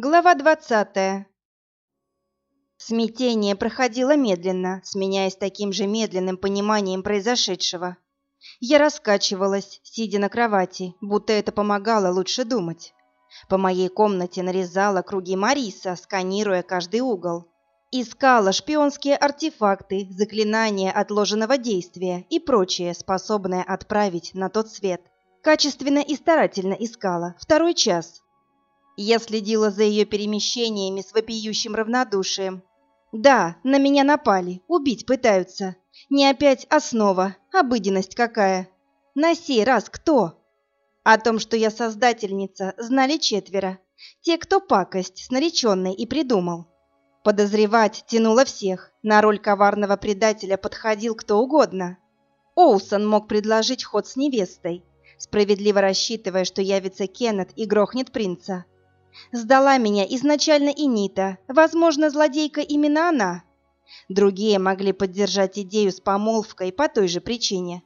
Глава двадцатая. Смятение проходило медленно, сменяясь таким же медленным пониманием произошедшего. Я раскачивалась, сидя на кровати, будто это помогало лучше думать. По моей комнате нарезала круги Мариса, сканируя каждый угол. Искала шпионские артефакты, заклинания отложенного действия и прочее, способное отправить на тот свет. Качественно и старательно искала. Второй час. Я следила за ее перемещениями с вопиющим равнодушием. Да, на меня напали, убить пытаются. Не опять основа, обыденность какая. На сей раз кто? О том, что я создательница, знали четверо. Те, кто пакость с нареченной и придумал. Подозревать тянуло всех. На роль коварного предателя подходил кто угодно. Оусон мог предложить ход с невестой, справедливо рассчитывая, что явится Кеннет и грохнет принца. Сдала меня изначально и Нита, возможно, злодейка именно она. Другие могли поддержать идею с помолвкой по той же причине.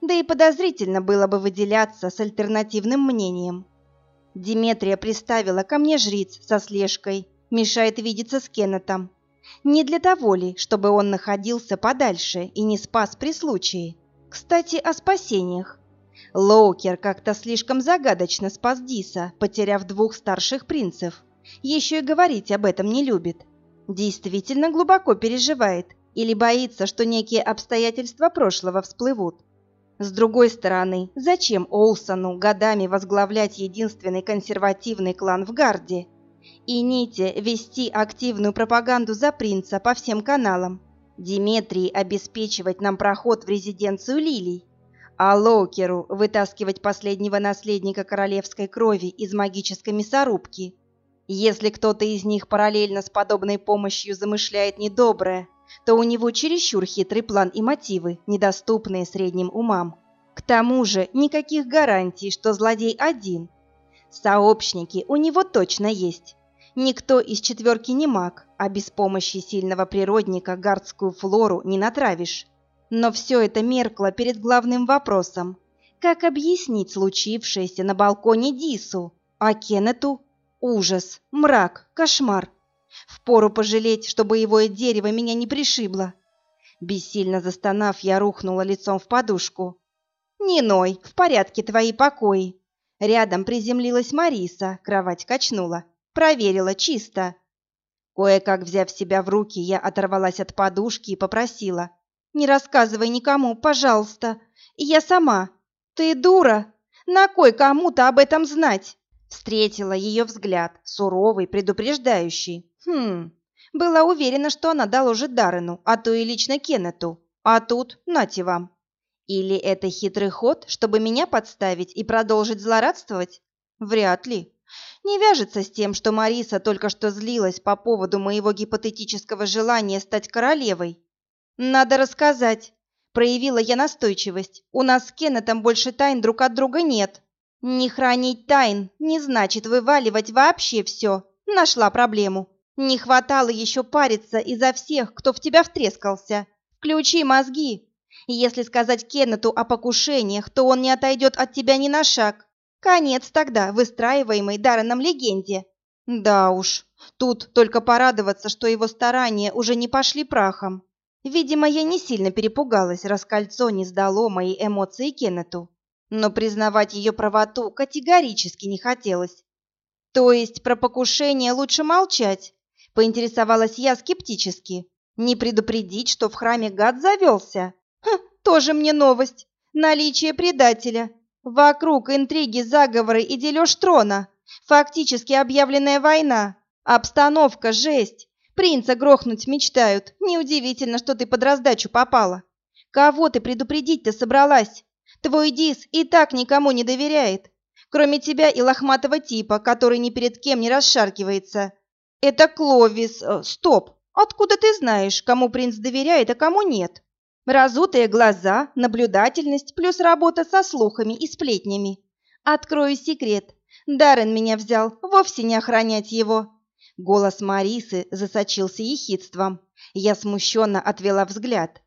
Да и подозрительно было бы выделяться с альтернативным мнением. Диметрия приставила ко мне жриц со слежкой, мешает видеться с Кеннетом. Не для того ли, чтобы он находился подальше и не спас при случае. Кстати, о спасениях. Лоукер как-то слишком загадочно спас Диса, потеряв двух старших принцев. Еще и говорить об этом не любит. Действительно глубоко переживает или боится, что некие обстоятельства прошлого всплывут. С другой стороны, зачем Олсону годами возглавлять единственный консервативный клан в Гарде? И Ните вести активную пропаганду за принца по всем каналам? Диметрии обеспечивать нам проход в резиденцию Лилий? А Лоукеру вытаскивать последнего наследника королевской крови из магической мясорубки. Если кто-то из них параллельно с подобной помощью замышляет недоброе, то у него чересчур хитрый план и мотивы, недоступные средним умам. К тому же никаких гарантий, что злодей один. Сообщники у него точно есть. Никто из четверки не маг, а без помощи сильного природника гардскую флору не натравишь. Но все это меркло перед главным вопросом. Как объяснить случившееся на балконе Дису? А Кеннету? Ужас, мрак, кошмар. Впору пожалеть, что боевое дерево меня не пришибло. Бессильно застонав, я рухнула лицом в подушку. «Не ной, в порядке твои покои». Рядом приземлилась Мариса, кровать качнула. Проверила, чисто. Кое-как взяв себя в руки, я оторвалась от подушки и попросила. Не рассказывай никому, пожалуйста. Я сама. Ты дура. На кой кому-то об этом знать? Встретила ее взгляд, суровый, предупреждающий. Хм, была уверена, что она доложит Даррену, а то и лично Кеннету. А тут, нате вам. Или это хитрый ход, чтобы меня подставить и продолжить злорадствовать? Вряд ли. Не вяжется с тем, что Мариса только что злилась по поводу моего гипотетического желания стать королевой. «Надо рассказать», — проявила я настойчивость. «У нас с Кеннетом больше тайн друг от друга нет». «Не хранить тайн не значит вываливать вообще все. Нашла проблему. Не хватало еще париться из-за всех, кто в тебя втрескался. Включи мозги. Если сказать Кеннету о покушениях, то он не отойдет от тебя ни на шаг. Конец тогда выстраиваемой Дарреном легенде. Да уж, тут только порадоваться, что его старания уже не пошли прахом. Видимо, я не сильно перепугалась, раз кольцо не сдало мои эмоции Кеннету. Но признавать ее правоту категорически не хотелось. То есть про покушение лучше молчать? Поинтересовалась я скептически. Не предупредить, что в храме гад завелся? Хм, тоже мне новость. Наличие предателя. Вокруг интриги, заговоры и дележ трона. Фактически объявленная война. Обстановка жесть. Принца грохнуть мечтают. Неудивительно, что ты под раздачу попала. Кого ты предупредить-то собралась? Твой Дис и так никому не доверяет. Кроме тебя и лохматого типа, который ни перед кем не расшаркивается. Это Кловис. Э, стоп. Откуда ты знаешь, кому принц доверяет, а кому нет? Разутые глаза, наблюдательность плюс работа со слухами и сплетнями. Открою секрет. Даррен меня взял, вовсе не охранять его. Голос Марисы засочился ехидством. Я смущенно отвела взгляд.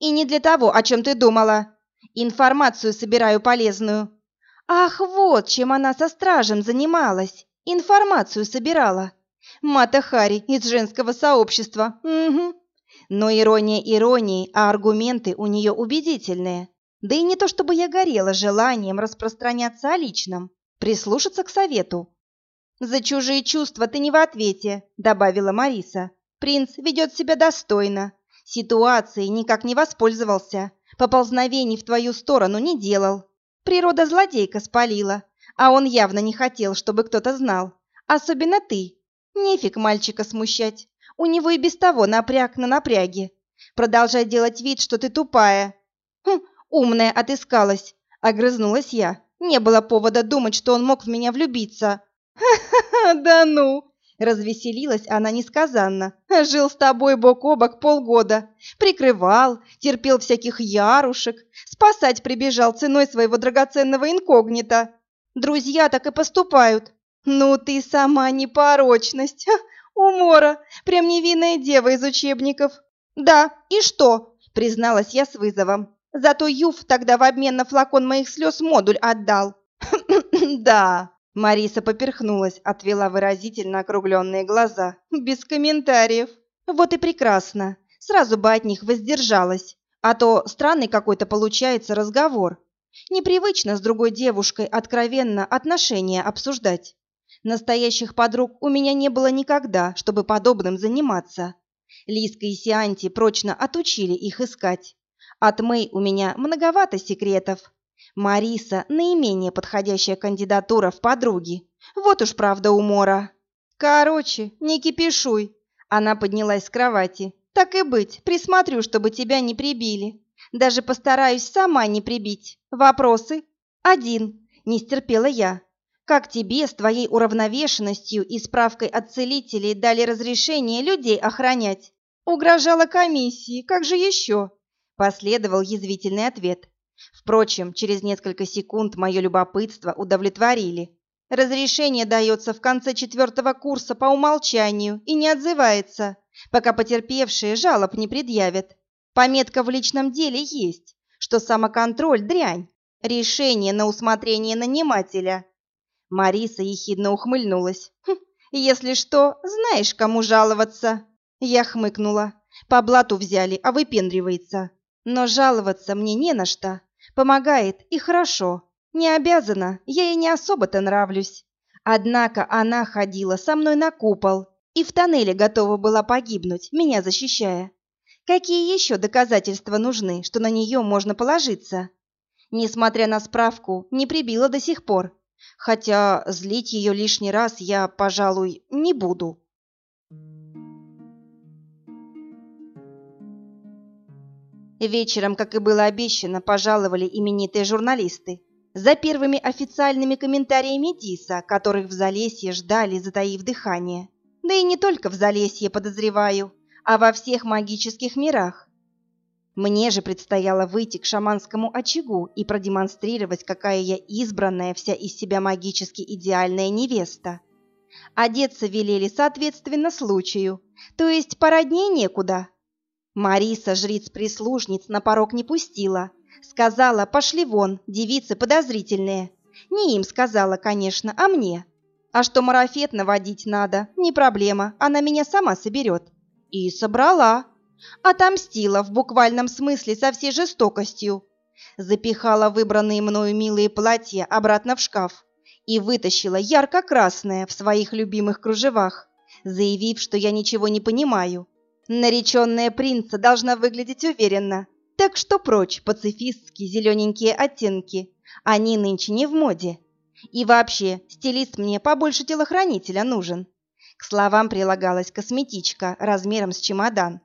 «И не для того, о чем ты думала. Информацию собираю полезную». «Ах, вот чем она со стражем занималась. Информацию собирала. Мата Хари из женского сообщества. Угу. Но ирония иронией, а аргументы у нее убедительные. Да и не то чтобы я горела желанием распространяться о личном, прислушаться к совету. «За чужие чувства ты не в ответе», — добавила Мариса. «Принц ведет себя достойно. Ситуацией никак не воспользовался. Поползновений в твою сторону не делал. Природа злодейка спалила, а он явно не хотел, чтобы кто-то знал. Особенно ты. Нефиг мальчика смущать. У него и без того напряг на напряге. Продолжай делать вид, что ты тупая. Хм, умная отыскалась, огрызнулась я. Не было повода думать, что он мог в меня влюбиться. Да ну! Развеселилась она несказанно. Жил с тобой бок о бок полгода. Прикрывал, терпел всяких ярушек. Спасать прибежал ценой своего драгоценного инкогнито. Друзья так и поступают. Ну ты сама непорочность. Ха, умора. Прям невинная дева из учебников. Да, и что? Призналась я с вызовом. Зато Юф тогда в обмен на флакон моих слез модуль отдал. Да, Мариса поперхнулась, отвела выразительно округленные глаза. Без комментариев. Вот и прекрасно. Сразу бы от них воздержалась. А то странный какой-то получается разговор. Непривычно с другой девушкой откровенно отношения обсуждать. Настоящих подруг у меня не было никогда, чтобы подобным заниматься. Лиска и Сианти прочно отучили их искать. От Мэй у меня многовато секретов. Мариса – наименее подходящая кандидатура в подруги. Вот уж правда умора. Короче, не кипишуй. Она поднялась с кровати. Так и быть, присмотрю, чтобы тебя не прибили. Даже постараюсь сама не прибить. Вопросы? Один. Не стерпела я. Как тебе с твоей уравновешенностью и справкой от целителей дали разрешение людей охранять? Угрожала комиссии, как же еще? Последовал язвительный ответ. Впрочем, через несколько секунд мое любопытство удовлетворили. Разрешение дается в конце четвертого курса по умолчанию и не отзывается, пока потерпевшие жалоб не предъявят. Пометка в личном деле есть, что самоконтроль – дрянь, решение на усмотрение нанимателя. Мариса ехидно ухмыльнулась. «Хм, «Если что, знаешь, кому жаловаться?» Я хмыкнула. «По блату взяли, а выпендривается. Но жаловаться мне не на что. Помогает и хорошо. Не обязана, я ей не особо-то нравлюсь. Однако она ходила со мной на купол и в тоннеле готова была погибнуть, меня защищая. Какие еще доказательства нужны, что на нее можно положиться? Несмотря на справку, не прибила до сих пор. Хотя злить ее лишний раз я, пожалуй, не буду. Вечером, как и было обещано, пожаловали именитые журналисты. За первыми официальными комментариями Диса, которых в Залесье ждали, затаив дыхание. Да и не только в Залесье, подозреваю, а во всех магических мирах. Мне же предстояло выйти к шаманскому очагу и продемонстрировать, какая я избранная вся из себя магически идеальная невеста. Одеться велели соответственно случаю, то есть породнее некуда. Мариса жриц-прислужниц на порог не пустила. Сказала, пошли вон, девицы подозрительные. Не им сказала, конечно, а мне. А что марафет наводить надо, не проблема, она меня сама соберет. И собрала. Отомстила в буквальном смысле со всей жестокостью. Запихала выбранные мною милые платья обратно в шкаф и вытащила ярко-красное в своих любимых кружевах, заявив, что я ничего не понимаю Нареченная принца должна выглядеть уверенно, так что прочь пацифистские зелененькие оттенки. Они нынче не в моде. И вообще, стилист мне побольше телохранителя нужен. К словам прилагалась косметичка размером с чемодан.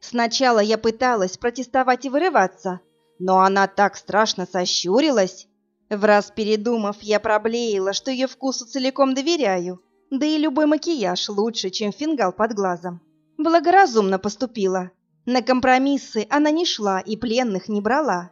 Сначала я пыталась протестовать и вырываться, но она так страшно сощурилась. В раз передумав, я проблеяла, что ее вкусу целиком доверяю. Да и любой макияж лучше, чем фингал под глазом. Благоразумно поступила. На компромиссы она не шла и пленных не брала.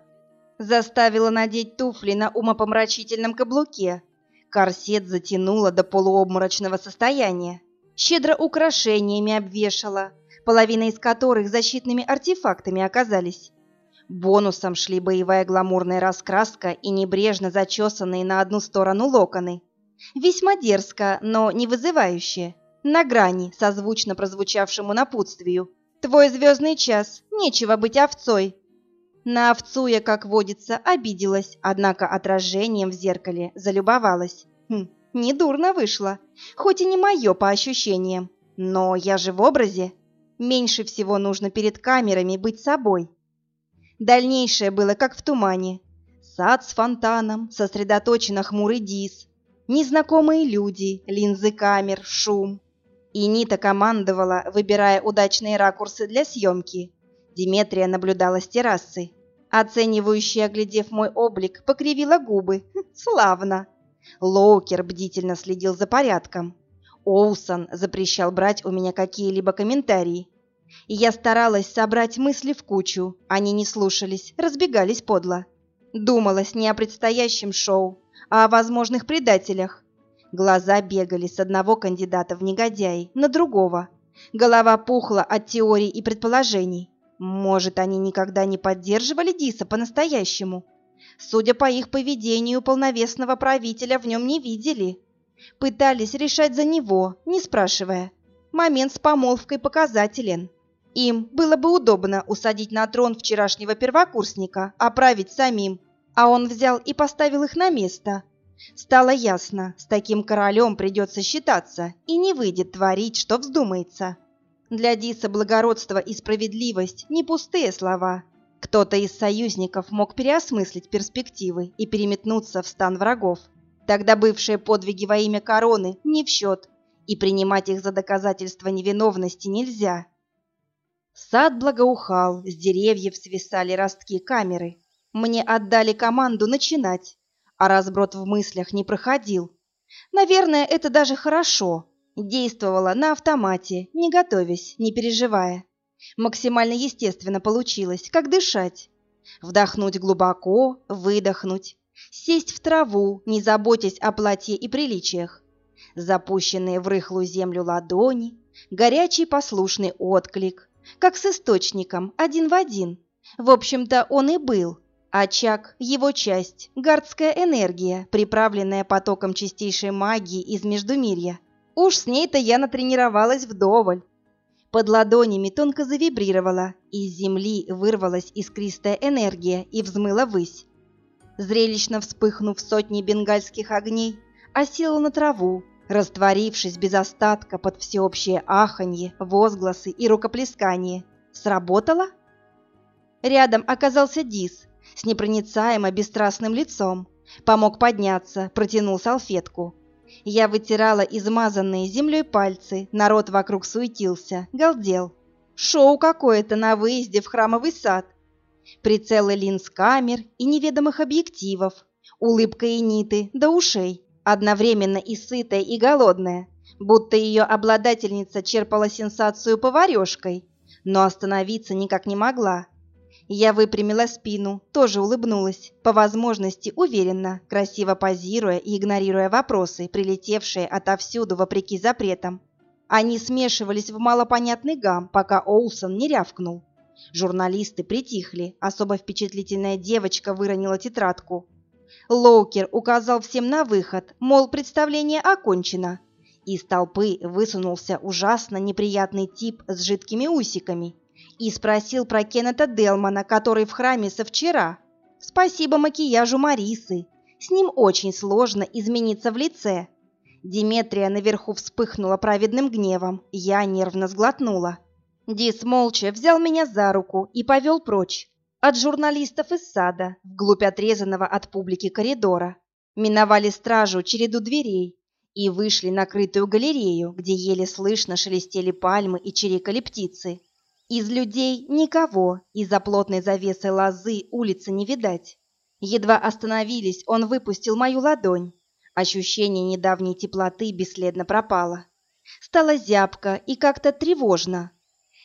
Заставила надеть туфли на умопомрачительном каблуке. Корсет затянула до полуобморочного состояния. Щедро украшениями обвешала, половина из которых защитными артефактами оказались. Бонусом шли боевая гламурная раскраска и небрежно зачесанные на одну сторону локоны. Весьма дерзко, но не вызывающе. На грани, созвучно прозвучавшему напутствию. «Твой звездный час, нечего быть овцой». На овцу я, как водится, обиделась, однако отражением в зеркале залюбовалась. Хм, недурно вышло, хоть и не мое по ощущениям. Но я же в образе. Меньше всего нужно перед камерами быть собой. Дальнейшее было как в тумане. Сад с фонтаном, сосредоточенно хмурый дис, незнакомые люди, линзы камер, шум. И Нита командовала, выбирая удачные ракурсы для съемки. Диметрия наблюдала с террасы. Оценивающая, оглядев мой облик, покривила губы. Хм, славно. Лоукер бдительно следил за порядком. Оусон запрещал брать у меня какие-либо комментарии. И я старалась собрать мысли в кучу. Они не слушались, разбегались подло. Думалось не о предстоящем шоу, а о возможных предателях. Глаза бегали с одного кандидата в негодяи на другого. Голова пухла от теорий и предположений. Может, они никогда не поддерживали Диса по-настоящему? Судя по их поведению, полновесного правителя в нем не видели. Пытались решать за него, не спрашивая. Момент с помолвкой показателен. Им было бы удобно усадить на трон вчерашнего первокурсника, а самим. А он взял и поставил их на место. Стало ясно, с таким королем придется считаться, и не выйдет творить, что вздумается. Для Диса благородство и справедливость – не пустые слова. Кто-то из союзников мог переосмыслить перспективы и переметнуться в стан врагов. Тогда бывшие подвиги во имя короны не в счет, и принимать их за доказательство невиновности нельзя. Сад благоухал, с деревьев свисали ростки камеры. Мне отдали команду начинать, а разброд в мыслях не проходил. Наверное, это даже хорошо. Действовала на автомате, не готовясь, не переживая. Максимально естественно получилось, как дышать. Вдохнуть глубоко, выдохнуть. Сесть в траву, не заботясь о платье и приличиях. Запущенные в рыхлую землю ладони, горячий послушный отклик, как с источником, один в один. В общем-то, он и был. Очаг – его часть, гардская энергия, приправленная потоком чистейшей магии из Междумирья. Уж с ней-то я натренировалась вдоволь. Под ладонями тонко завибрировала, из земли вырвалась искристая энергия и взмыла ввысь. Зрелищно вспыхнув сотни бенгальских огней, осела на траву, растворившись без остатка под всеобщее аханье, возгласы и рукоплескание. Сработало? Рядом оказался Дис с непроницаемо бесстрастным лицом. Помог подняться, протянул салфетку. Я вытирала измазанные землей пальцы, народ вокруг суетился, галдел. Шоу какое-то на выезде в храмовый сад. Прицелы линз камер и неведомых объективов, улыбка и ниты до ушей одновременно и сытая, и голодная, будто ее обладательница черпала сенсацию поварешкой, но остановиться никак не могла. Я выпрямила спину, тоже улыбнулась, по возможности уверенно, красиво позируя и игнорируя вопросы, прилетевшие отовсюду вопреки запретам. Они смешивались в малопонятный гам, пока Олсон не рявкнул. Журналисты притихли, особо впечатлительная девочка выронила тетрадку, Лоукер указал всем на выход, мол, представление окончено. Из толпы высунулся ужасно неприятный тип с жидкими усиками и спросил про Кеннета Делмана, который в храме со вчера. Спасибо макияжу Марисы. С ним очень сложно измениться в лице. Диметрия наверху вспыхнула праведным гневом. Я нервно сглотнула. Дис молча взял меня за руку и повел прочь, от журналистов из сада, вглубь отрезанного от публики коридора. Миновали стражу череду дверей и вышли на крытую галерею, где еле слышно шелестели пальмы и чирикали птицы. Из людей никого, из-за плотной завесы лозы улицы не видать. Едва остановились, он выпустил мою ладонь. Ощущение недавней теплоты бесследно пропало. Стало зябко и как-то тревожно.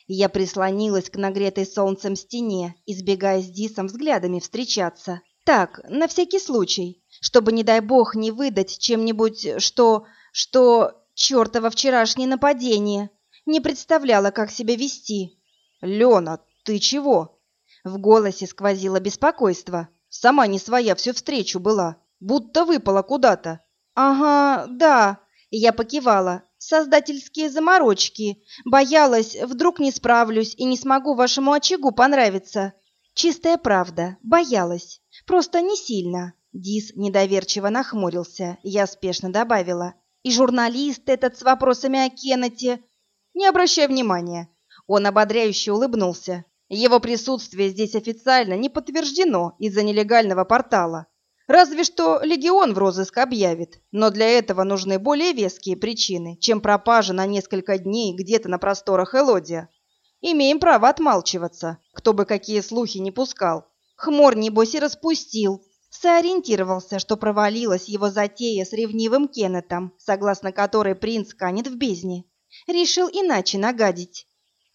Я прислонилась к нагретой солнцем стене, избегая с Дисом взглядами встречаться. Так, на всякий случай, чтобы, не дай бог, не выдать чем-нибудь, что... что... чертово вчерашнее нападение. Не представляла, как себя вести. «Лена, ты чего?» В голосе сквозило беспокойство. «Сама не своя всю встречу была, будто выпала куда-то. Ага, да, я покивала. Создательские заморочки. Боялась, вдруг не справлюсь и не смогу вашему очагу понравиться. Чистая правда, боялась. Просто не сильно. Дис недоверчиво нахмурился. Я спешно добавила. И журналист этот с вопросами о Кеннете. Не обращай внимания. Он ободряюще улыбнулся. Его присутствие здесь официально не подтверждено из-за нелегального портала. Разве что легион в розыск объявит, но для этого нужны более веские причины, чем пропажа на несколько дней где-то на просторах Элодия. Имеем право отмалчиваться, кто бы какие слухи не пускал. Хмор, небось, и распустил. Сориентировался, что провалилась его затея с ревнивым Кеннетом, согласно которой принц канет в бездне. Решил иначе нагадить.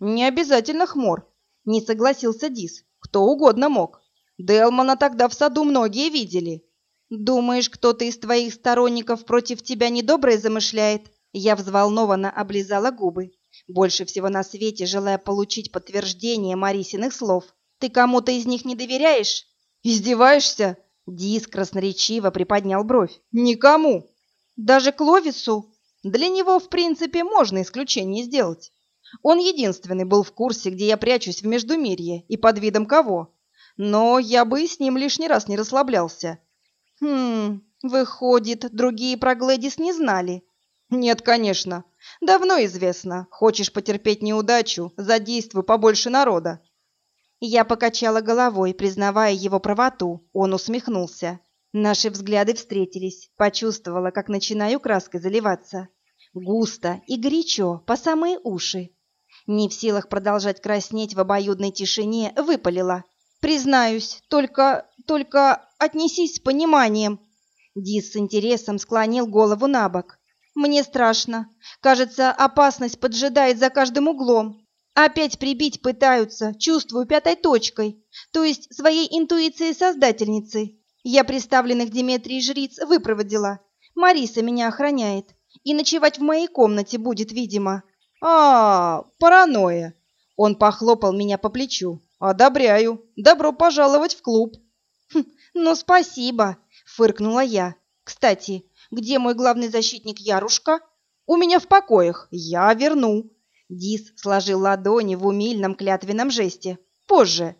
Не обязательно хмор, не согласился Дис. Кто угодно мог. Делмана тогда в саду многие видели. Думаешь, кто-то из твоих сторонников против тебя недоброе замышляет? Я взволнованно облизала губы, больше всего на свете желая получить подтверждение Марисиных слов. Ты кому-то из них не доверяешь? Издеваешься? Дис красноречиво приподнял бровь. Никому. Даже Кловису? Для него, в принципе, можно исключение сделать. Он единственный был в курсе, где я прячусь в Междумирье и под видом кого но я бы с ним лишний раз не расслаблялся. Хм, выходит, другие про Глэдис не знали? Нет, конечно. Давно известно. Хочешь потерпеть неудачу, задействуй побольше народа. Я покачала головой, признавая его правоту. Он усмехнулся. Наши взгляды встретились. Почувствовала, как начинаю краской заливаться. Густо и горячо, по самые уши. Не в силах продолжать краснеть в обоюдной тишине, выпалила. Признаюсь, только... только отнесись с пониманием. Дис с интересом склонил голову на бок. Мне страшно. Кажется, опасность поджидает за каждым углом. Опять прибить пытаются, чувствую пятой точкой, то есть своей интуицией создательницы. Я представленных Диметрии жриц выпроводила. Мариса меня охраняет. И ночевать в моей комнате будет, видимо. А, паранойя. Он похлопал меня по плечу. «Одобряю. Добро пожаловать в клуб». Хм, «Ну, спасибо», — фыркнула я. «Кстати, где мой главный защитник Ярушка?» «У меня в покоях. Я верну». Дис сложил ладони в умильном клятвенном жесте. «Позже».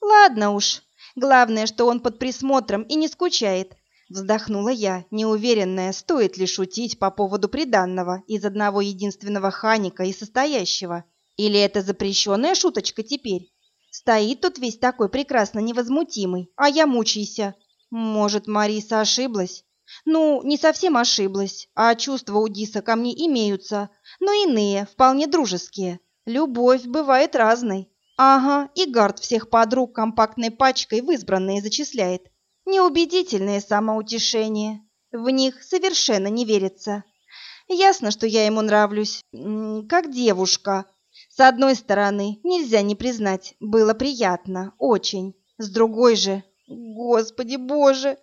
«Ладно уж. Главное, что он под присмотром и не скучает». Вздохнула я, неуверенная, стоит ли шутить по поводу приданного из одного единственного ханика и состоящего. Или это запрещенная шуточка теперь? Стоит тут весь такой прекрасно невозмутимый, а я мучайся. Может, Мариса ошиблась? Ну, не совсем ошиблась, а чувства у Диса ко мне имеются, но иные, вполне дружеские. Любовь бывает разной. Ага, и Гард всех подруг компактной пачкой в избранные зачисляет. Неубедительное самоутешение. В них совершенно не верится. Ясно, что я ему нравлюсь, как девушка, с одной стороны, нельзя не признать, было приятно, очень. С другой же, господи боже,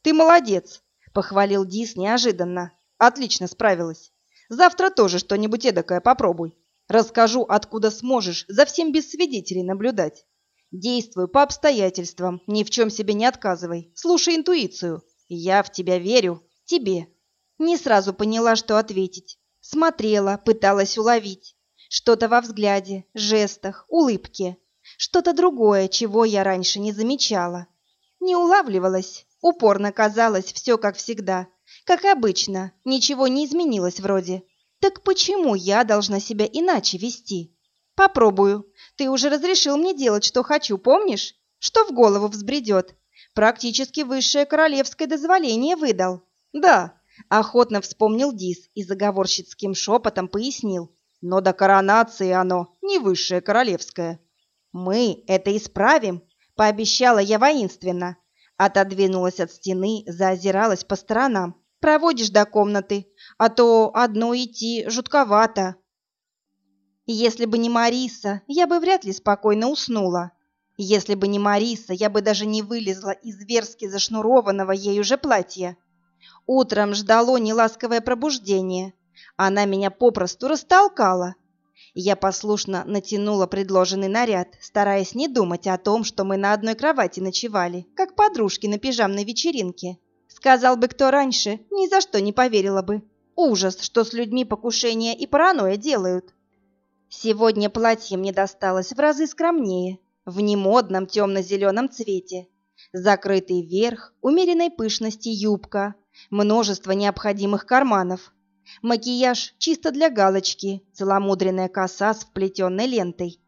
ты молодец, похвалил Дис неожиданно. Отлично справилась. Завтра тоже что-нибудь эдакое попробуй. Расскажу, откуда сможешь за всем без свидетелей наблюдать. Действуй по обстоятельствам, ни в чем себе не отказывай. Слушай интуицию. Я в тебя верю. Тебе. Не сразу поняла, что ответить. Смотрела, пыталась уловить. Что-то во взгляде, жестах, улыбке. Что-то другое, чего я раньше не замечала. Не улавливалась. Упорно казалось все как всегда. Как обычно, ничего не изменилось вроде. Так почему я должна себя иначе вести? Попробую. Ты уже разрешил мне делать, что хочу, помнишь? Что в голову взбредет? Практически высшее королевское дозволение выдал. Да, охотно вспомнил Дис и заговорщицким шепотом пояснил но до коронации оно не высшее королевское. Мы это исправим, пообещала я воинственно. Отодвинулась от стены, заозиралась по сторонам. Проводишь до комнаты, а то одно идти жутковато. Если бы не Мариса, я бы вряд ли спокойно уснула. Если бы не Мариса, я бы даже не вылезла из зверски зашнурованного ею же платья. Утром ждало неласковое пробуждение, она меня попросту растолкала. Я послушно натянула предложенный наряд, стараясь не думать о том, что мы на одной кровати ночевали, как подружки на пижамной вечеринке. Сказал бы кто раньше, ни за что не поверила бы. Ужас, что с людьми покушения и паранойя делают. Сегодня платье мне досталось в разы скромнее, в немодном темно-зеленом цвете. Закрытый верх, умеренной пышности юбка, множество необходимых карманов. Макияж чисто для галочки, целомудренная коса с вплетенной лентой.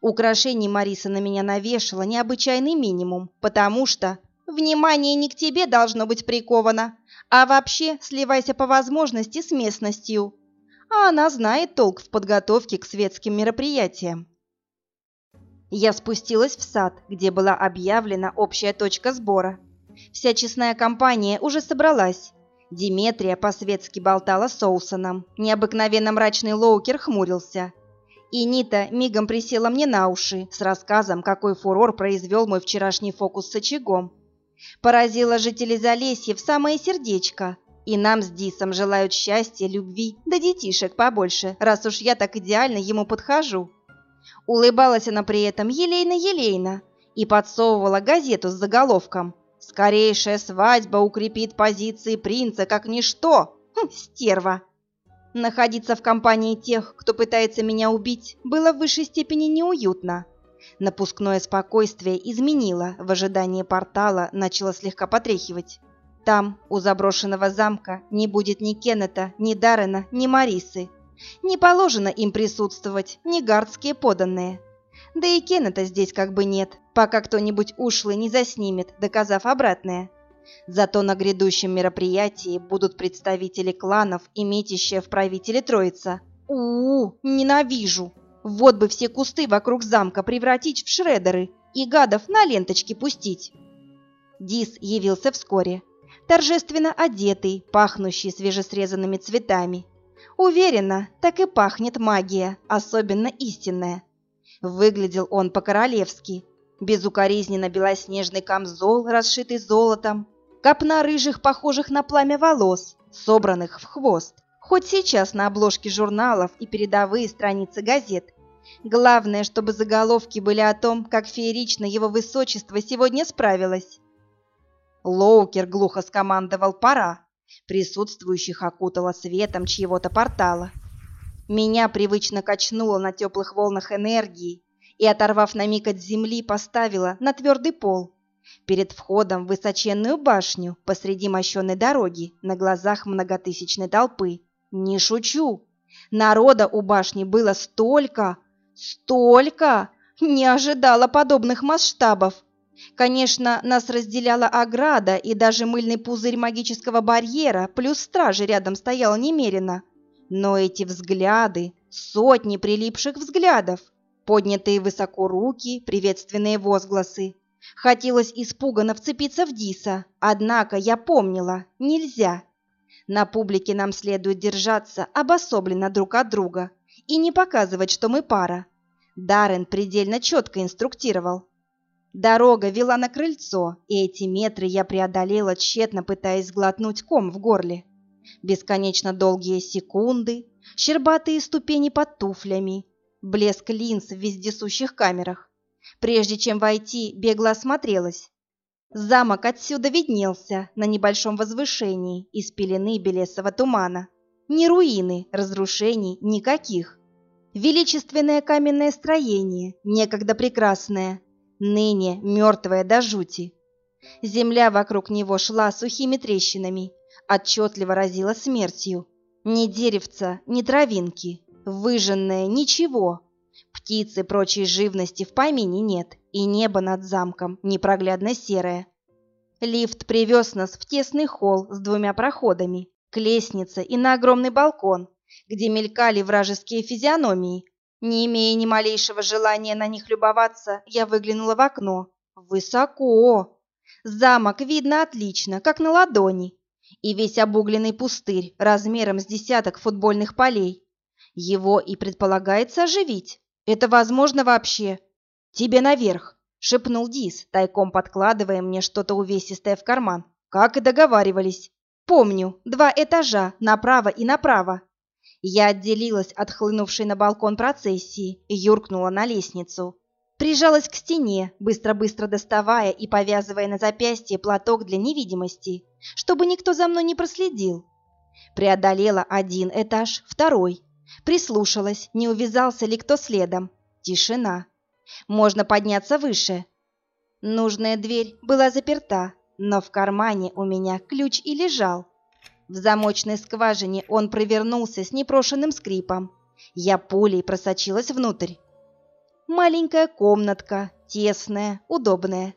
Украшений Мариса на меня навешала необычайный минимум, потому что внимание не к тебе должно быть приковано, а вообще сливайся по возможности с местностью. А она знает толк в подготовке к светским мероприятиям. Я спустилась в сад, где была объявлена общая точка сбора. Вся честная компания уже собралась. Диметрия по-светски болтала с Соусоном. Необыкновенно мрачный Лоукер хмурился. И Нита мигом присела мне на уши с рассказом, какой фурор произвел мой вчерашний фокус с очагом. Поразила жителей Залесья в самое сердечко. И нам с Дисом желают счастья, любви, да детишек побольше, раз уж я так идеально ему подхожу. Улыбалась она при этом елейно-елейно и подсовывала газету с заголовком «Скорейшая свадьба укрепит позиции принца как ничто!» хм, Стерва! Находиться в компании тех, кто пытается меня убить, было в высшей степени неуютно. Напускное спокойствие изменило, в ожидании портала начало слегка потряхивать. Там, у заброшенного замка, не будет ни Кеннета, ни Даррена, ни Марисы. Не положено им присутствовать, ни гардские поданные. Да и Кеннета здесь как бы нет, пока кто-нибудь ушлый не заснимет, доказав обратное. Зато на грядущем мероприятии будут представители кланов и метящая в правителе Троица. у, -у ненавижу! Вот бы все кусты вокруг замка превратить в шредеры и гадов на ленточки пустить. Дис явился вскоре, торжественно одетый, пахнущий свежесрезанными цветами. Уверена, так и пахнет магия, особенно истинная. Выглядел он по-королевски. Безукоризненно белоснежный камзол, расшитый золотом, копна рыжих, похожих на пламя волос, собранных в хвост. Хоть сейчас на обложке журналов и передовые страницы газет. Главное, чтобы заголовки были о том, как феерично его высочество сегодня справилось. Лоукер глухо скомандовал «пора». Присутствующих окутало светом чьего-то портала. Меня привычно качнуло на теплых волнах энергии и, оторвав на миг от земли, поставила на твердый пол. Перед входом в высоченную башню посреди мощенной дороги на глазах многотысячной толпы. Не шучу. Народа у башни было столько, столько! Не ожидала подобных масштабов. Конечно, нас разделяла ограда и даже мыльный пузырь магического барьера, плюс стражи рядом стояло немерено. Но эти взгляды, сотни прилипших взглядов, поднятые высоко руки, приветственные возгласы. Хотелось испуганно вцепиться в Диса, однако я помнила, нельзя. На публике нам следует держаться обособленно друг от друга и не показывать, что мы пара. Даррен предельно четко инструктировал. Дорога вела на крыльцо, и эти метры я преодолела, тщетно пытаясь сглотнуть ком в горле. Бесконечно долгие секунды, щербатые ступени под туфлями, блеск линз в вездесущих камерах. Прежде чем войти, бегло осмотрелась. Замок отсюда виднелся на небольшом возвышении из пелены белесого тумана. Ни руины, разрушений никаких. Величественное каменное строение, некогда прекрасное, ныне мертвая до жути. Земля вокруг него шла сухими трещинами, отчетливо разила смертью. Ни деревца, ни травинки, выжженное ничего. Птицы прочей живности в помине нет, и небо над замком непроглядно серое. Лифт привез нас в тесный холл с двумя проходами, к лестнице и на огромный балкон, где мелькали вражеские физиономии, не имея ни малейшего желания на них любоваться, я выглянула в окно. Высоко! Замок видно отлично, как на ладони. И весь обугленный пустырь размером с десяток футбольных полей. Его и предполагается оживить. Это возможно вообще? Тебе наверх, шепнул Дис, тайком подкладывая мне что-то увесистое в карман. Как и договаривались. Помню, два этажа, направо и направо. Я отделилась от хлынувшей на балкон процессии и юркнула на лестницу. Прижалась к стене, быстро-быстро доставая и повязывая на запястье платок для невидимости, чтобы никто за мной не проследил. Преодолела один этаж, второй. Прислушалась, не увязался ли кто следом. Тишина. Можно подняться выше. Нужная дверь была заперта, но в кармане у меня ключ и лежал. В замочной скважине он провернулся с непрошенным скрипом. Я пулей просочилась внутрь. Маленькая комнатка, тесная, удобная,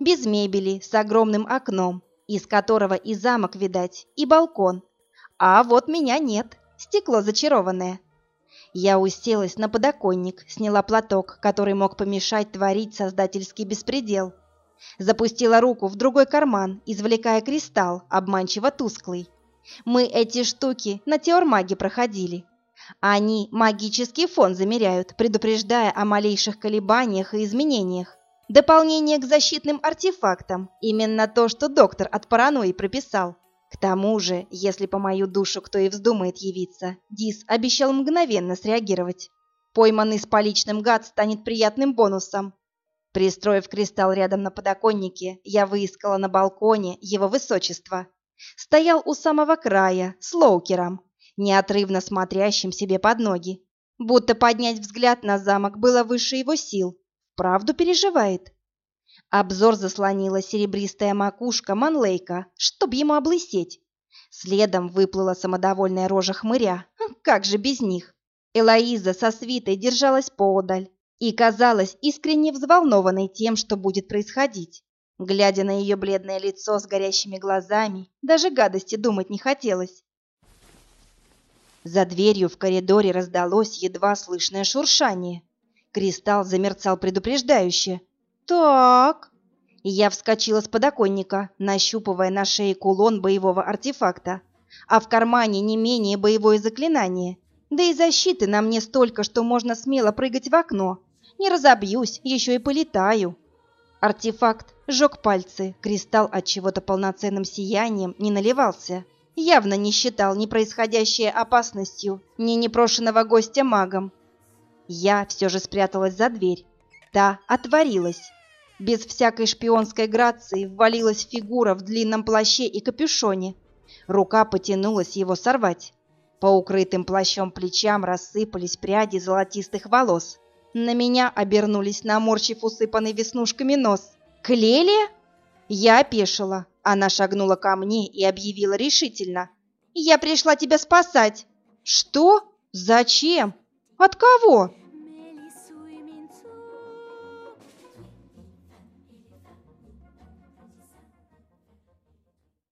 без мебели, с огромным окном, из которого и замок видать, и балкон. А вот меня нет, стекло зачарованное. Я уселась на подоконник, сняла платок, который мог помешать творить создательский беспредел. Запустила руку в другой карман, извлекая кристалл, обманчиво тусклый. Мы эти штуки на теормаге проходили. Они магический фон замеряют, предупреждая о малейших колебаниях и изменениях. Дополнение к защитным артефактам. Именно то, что доктор от паранойи прописал. К тому же, если по мою душу кто и вздумает явиться, Дис обещал мгновенно среагировать. Пойманный с поличным гад станет приятным бонусом. Пристроив кристалл рядом на подоконнике, я выискала на балконе его высочество. Стоял у самого края, с лоукером, неотрывно смотрящим себе под ноги. Будто поднять взгляд на замок было выше его сил. Правду переживает. Обзор заслонила серебристая макушка Манлейка, чтоб ему облысеть. Следом выплыла самодовольная рожа хмыря. Хм, как же без них? Элоиза со свитой держалась поодаль и казалась искренне взволнованной тем, что будет происходить. Глядя на ее бледное лицо с горящими глазами, даже гадости думать не хотелось. За дверью в коридоре раздалось едва слышное шуршание. Кристалл замерцал предупреждающе. «Так...» Я вскочила с подоконника, нащупывая на шее кулон боевого артефакта, а в кармане не менее боевое заклинание. Да и защиты на мне столько, что можно смело прыгать в окно. Не разобьюсь, еще и полетаю. Артефакт сжег пальцы, кристалл от чего-то полноценным сиянием не наливался явно не считал ни происходящее опасностью, ни непрошенного гостя магом. Я все же спряталась за дверь. Та отворилась. Без всякой шпионской грации ввалилась фигура в длинном плаще и капюшоне. Рука потянулась его сорвать. По укрытым плащом плечам рассыпались пряди золотистых волос. На меня обернулись, наморщив усыпанный веснушками нос. «Клелия?» Я опешила. Она шагнула ко мне и объявила решительно. «Я пришла тебя спасать!» «Что? Зачем? От кого?»